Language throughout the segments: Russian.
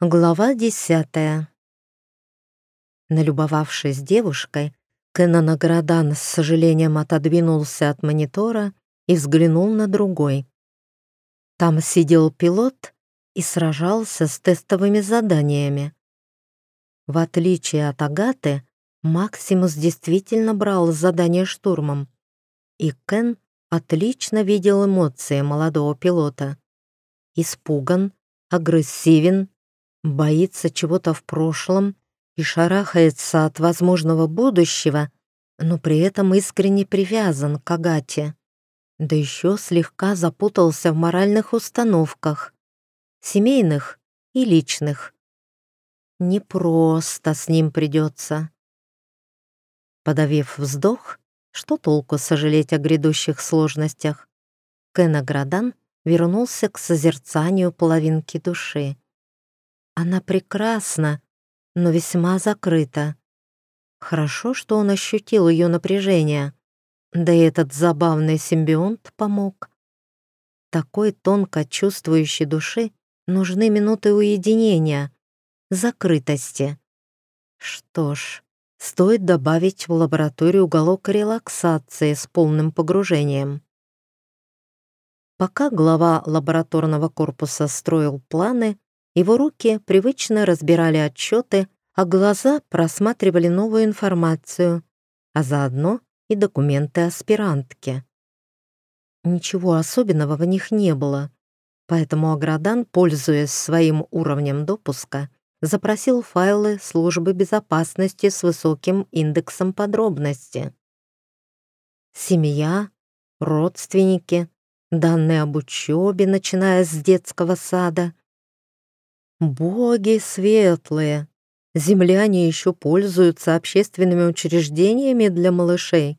Глава десятая. Налюбовавшись девушкой, Кеннон Аградан с сожалением отодвинулся от монитора и взглянул на другой. Там сидел пилот и сражался с тестовыми заданиями. В отличие от Агаты, Максимус действительно брал задание штурмом, и Кен отлично видел эмоции молодого пилота. Испуган, агрессивен, боится чего-то в прошлом и шарахается от возможного будущего, но при этом искренне привязан к Агате. Да еще слегка запутался в моральных установках, семейных и личных. Не просто с ним придется. Подавив вздох, что толку сожалеть о грядущих сложностях, Кена Градан вернулся к созерцанию половинки души. Она прекрасна, но весьма закрыта. Хорошо, что он ощутил ее напряжение. Да и этот забавный симбионт помог. Такой тонко чувствующей души нужны минуты уединения, закрытости. Что ж, стоит добавить в лабораторию уголок релаксации с полным погружением. Пока глава лабораторного корпуса строил планы, его руки привычно разбирали отчеты, а глаза просматривали новую информацию, а заодно и документы аспирантки. Ничего особенного в них не было, поэтому Аградан, пользуясь своим уровнем допуска, запросил файлы службы безопасности с высоким индексом подробности. Семья, родственники, данные об учебе, начиная с детского сада, Боги светлые! Земляне еще пользуются общественными учреждениями для малышей.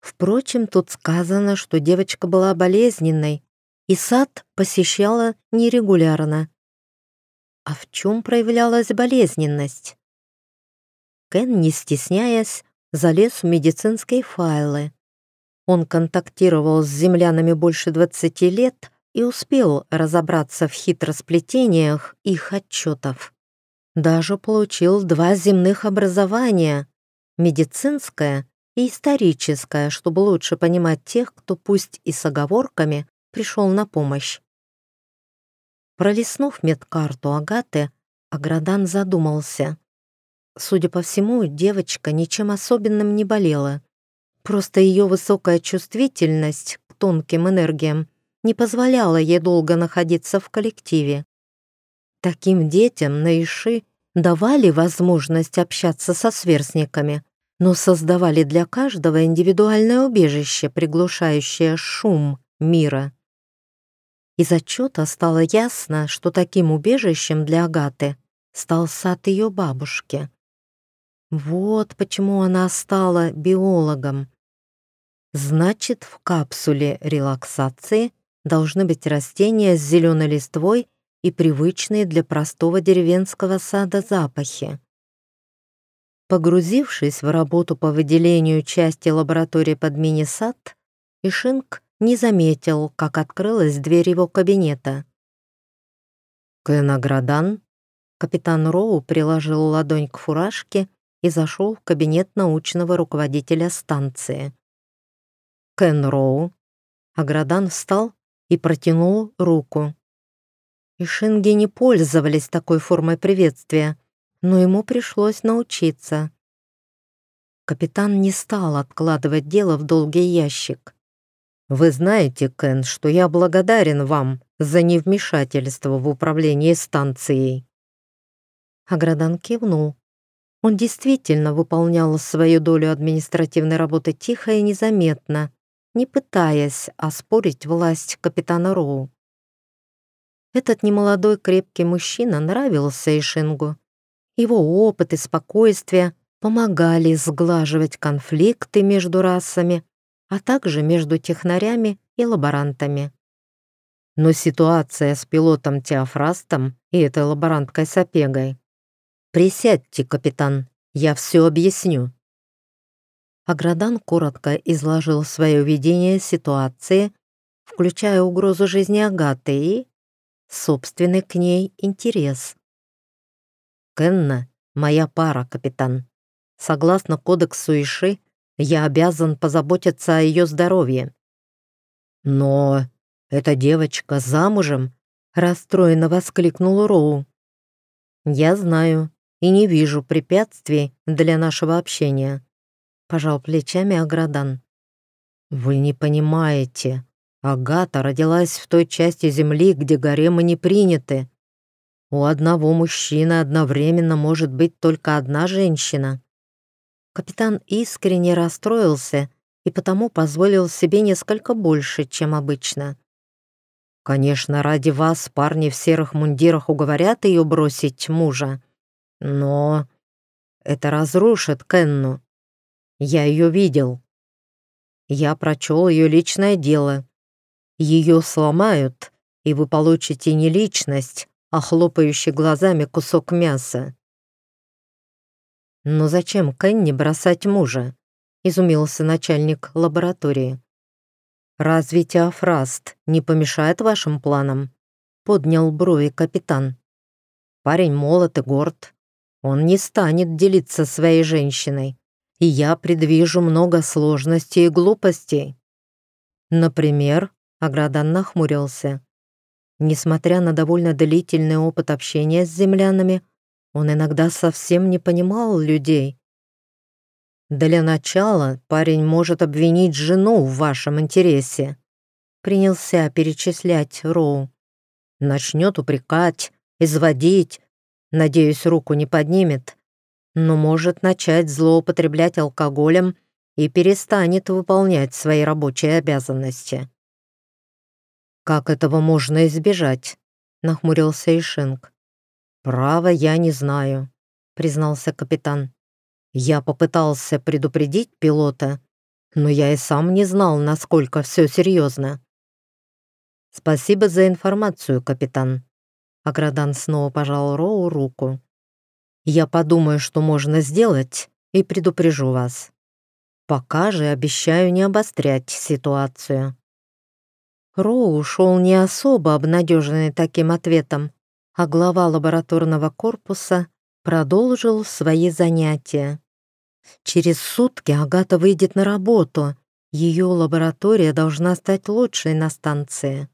Впрочем, тут сказано, что девочка была болезненной, и сад посещала нерегулярно. А в чем проявлялась болезненность? Кен, не стесняясь, залез в медицинские файлы. Он контактировал с землянами больше 20 лет, и успел разобраться в хитросплетениях их отчетов. Даже получил два земных образования — медицинское и историческое, чтобы лучше понимать тех, кто пусть и с оговорками пришел на помощь. Пролистнув медкарту Агаты, Аградан задумался. Судя по всему, девочка ничем особенным не болела. Просто ее высокая чувствительность к тонким энергиям не позволяла ей долго находиться в коллективе. Таким детям на Иши давали возможность общаться со сверстниками, но создавали для каждого индивидуальное убежище, приглушающее шум мира. Из отчета стало ясно, что таким убежищем для Агаты стал сад ее бабушки. Вот почему она стала биологом. Значит, в капсуле релаксации должны быть растения с зеленой листвой и привычные для простого деревенского сада запахи. Погрузившись в работу по выделению части лаборатории под мини-сад, Ишинг не заметил, как открылась дверь его кабинета. «Кенаградан?» Капитан Роу приложил ладонь к фуражке и зашел в кабинет научного руководителя станции. «Кен Роу?» Аградан встал и протянул руку. И Шинги не пользовались такой формой приветствия, но ему пришлось научиться. Капитан не стал откладывать дело в долгий ящик. «Вы знаете, Кен, что я благодарен вам за невмешательство в управлении станцией». Аградан кивнул. Он действительно выполнял свою долю административной работы тихо и незаметно, не пытаясь оспорить власть капитана Роу. Этот немолодой крепкий мужчина нравился Ишингу. Его опыт и спокойствие помогали сглаживать конфликты между расами, а также между технарями и лаборантами. Но ситуация с пилотом Теофрастом и этой лаборанткой Сапегой. «Присядьте, капитан, я все объясню», Аградан коротко изложил свое видение ситуации, включая угрозу жизни Агаты и собственный к ней интерес. Кенна — моя пара, капитан. Согласно кодексу Иши, я обязан позаботиться о ее здоровье. Но эта девочка замужем, расстроенно воскликнул Роу. Я знаю и не вижу препятствий для нашего общения. Пожал плечами Аградан. Вы не понимаете. Агата родилась в той части земли, где гаремы не приняты. У одного мужчины одновременно может быть только одна женщина. Капитан искренне расстроился и потому позволил себе несколько больше, чем обычно. Конечно, ради вас парни в серых мундирах уговорят ее бросить мужа, но это разрушит Кенну. Я ее видел. Я прочел ее личное дело. Ее сломают, и вы получите не личность, а хлопающий глазами кусок мяса. «Но зачем Кенни бросать мужа?» — изумился начальник лаборатории. «Разве Теофраст не помешает вашим планам?» — поднял брови капитан. «Парень молод и горд. Он не станет делиться своей женщиной, и я предвижу много сложностей и глупостей». «Например?» — Аградан нахмурился. Несмотря на довольно длительный опыт общения с землянами, он иногда совсем не понимал людей. «Для начала парень может обвинить жену в вашем интересе», принялся перечислять Роу. «Начнет упрекать, изводить, надеюсь, руку не поднимет, но может начать злоупотреблять алкоголем и перестанет выполнять свои рабочие обязанности». «Как этого можно избежать?» — нахмурился Ишинг. «Право, я не знаю», — признался капитан. «Я попытался предупредить пилота, но я и сам не знал, насколько все серьезно». «Спасибо за информацию, капитан». Аградан снова пожал Роу руку. «Я подумаю, что можно сделать, и предупрежу вас. Пока же обещаю не обострять ситуацию». Роу ушел не особо обнадеженный таким ответом, а глава лабораторного корпуса продолжил свои занятия. Через сутки Агата выйдет на работу. Ее лаборатория должна стать лучшей на станции.